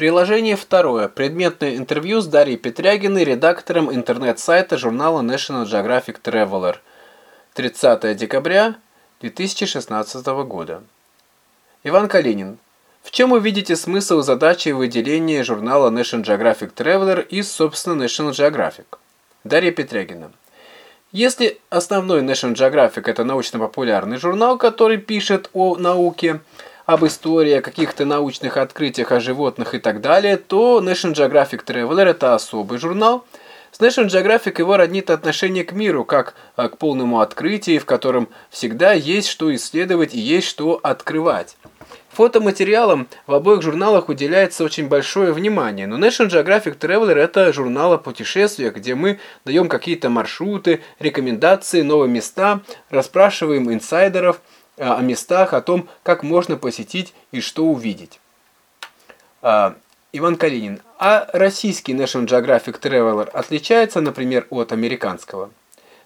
Приложение второе. Предметное интервью с Дарьей Петрягиной, редактором интернет-сайта журнала National Geographic Traveler. 30 декабря 2016 года. Иван Калинин. В чем вы видите смысл задачи выделения журнала National Geographic Traveler из, собственно, National Geographic? Дарья Петрягина. Если основной National Geographic – это научно-популярный журнал, который пишет о науке, об истории, о каких-то научных открытиях о животных и так далее, то National Geographic Traveler – это особый журнал. С National Geographic его роднит отношение к миру, как а, к полному открытию, в котором всегда есть что исследовать и есть что открывать. Фотоматериалам в обоих журналах уделяется очень большое внимание, но National Geographic Traveler – это журнал о путешествиях, где мы даем какие-то маршруты, рекомендации, новые места, расспрашиваем инсайдеров – Э, о местах, о том, как можно посетить и что увидеть. А, Иван Калинин. А российский National Geographic Traveler отличается, например, от американского?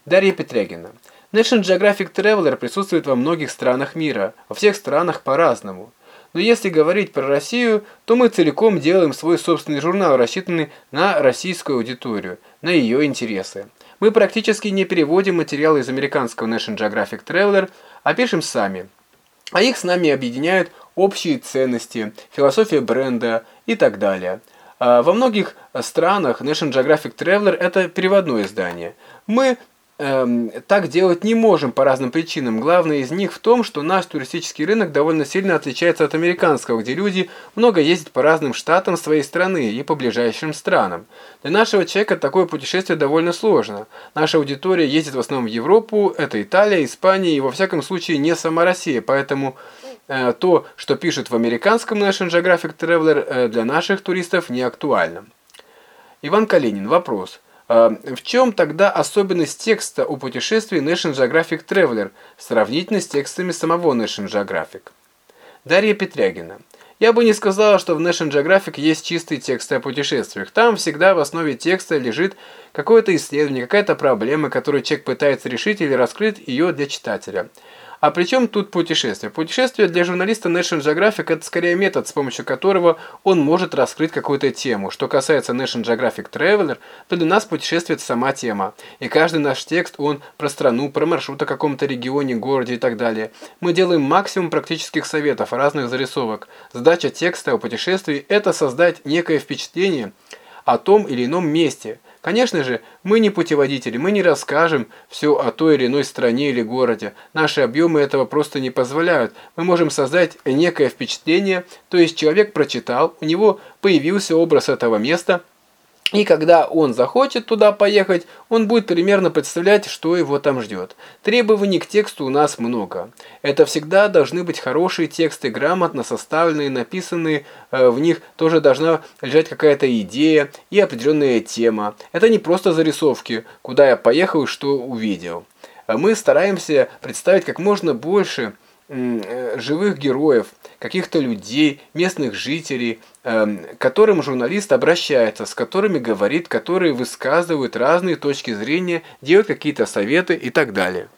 Дарья Петрягина. National Geographic Traveler присутствует во многих странах мира, во всех странах по-разному. Но если говорить про Россию, то мы целиком делаем свой собственный журнал, рассчитанный на российскую аудиторию, на ее интересы. Мы практически не переводим материалы из американского National Geographic Traveler, а пишем сами. А их с нами объединяют общие ценности, философия бренда и так далее. А во многих странах National Geographic Traveler – это переводное издание. Мы эм, так делать не можем по разным причинам. Главное из них в том, что наш туристический рынок довольно сильно отличается от американского, где люди много ездят по разным штатам своей страны и по ближайшим странам. Для нашего человека такое путешествие довольно сложно. Наша аудитория ездит в основном в Европу, это Италия, Испания и во всяком случае не сама Россия, поэтому э, то, что пишут в американском National Geographic Traveler, э, для наших туристов не актуально. Иван Калинин. Вопрос. А, в чем тогда особенность текста о путешествии National Geographic Traveler сравнительно с текстами самого National Geographic? Дарья Петрягина. Я бы не сказала, что в National Geographic есть чистые тексты о путешествиях. Там всегда в основе текста лежит какое-то исследование, какая-то проблема, которую человек пытается решить или раскрыть ее для читателя. А при чем тут путешествие? Путешествие для журналиста National Geographic это скорее метод, с помощью которого он может раскрыть какую-то тему. Что касается National Geographic Traveler, то для нас путешествие это сама тема. И каждый наш текст, он про страну, про маршрут о каком-то регионе, городе и так далее. Мы делаем максимум практических советов, разных зарисовок. Задача текста о путешествии – это создать некое впечатление о том или ином месте – Конечно же, мы не путеводители, мы не расскажем все о той или иной стране или городе. Наши объемы этого просто не позволяют. Мы можем создать некое впечатление, то есть человек прочитал, у него появился образ этого места – и когда он захочет туда поехать, он будет примерно представлять, что его там ждет. Требований к тексту у нас много. Это всегда должны быть хорошие тексты, грамотно составленные, написанные. Э, в них тоже должна лежать какая-то идея и определенная тема. Это не просто зарисовки, куда я поехал и что увидел. Мы стараемся представить как можно больше Э, живых героев, каких-то людей, местных жителей, эм, к которым журналист обращается, с которыми говорит, которые высказывают разные точки зрения, делают какие-то советы и так далее.